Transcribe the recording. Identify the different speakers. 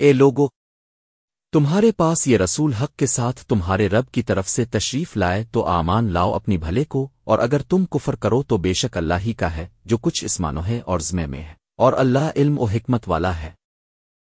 Speaker 1: اے لوگو، تمہارے پاس یہ رسول حق کے ساتھ تمہارے رب کی طرف سے تشریف لائے تو آمان لاؤ اپنی بھلے کو، اور اگر تم کفر کرو تو بے شک اللہ ہی کا ہے، جو کچھ اسمانو ہے اور زمے میں ہے، اور اللہ علم و حکمت والا ہے۔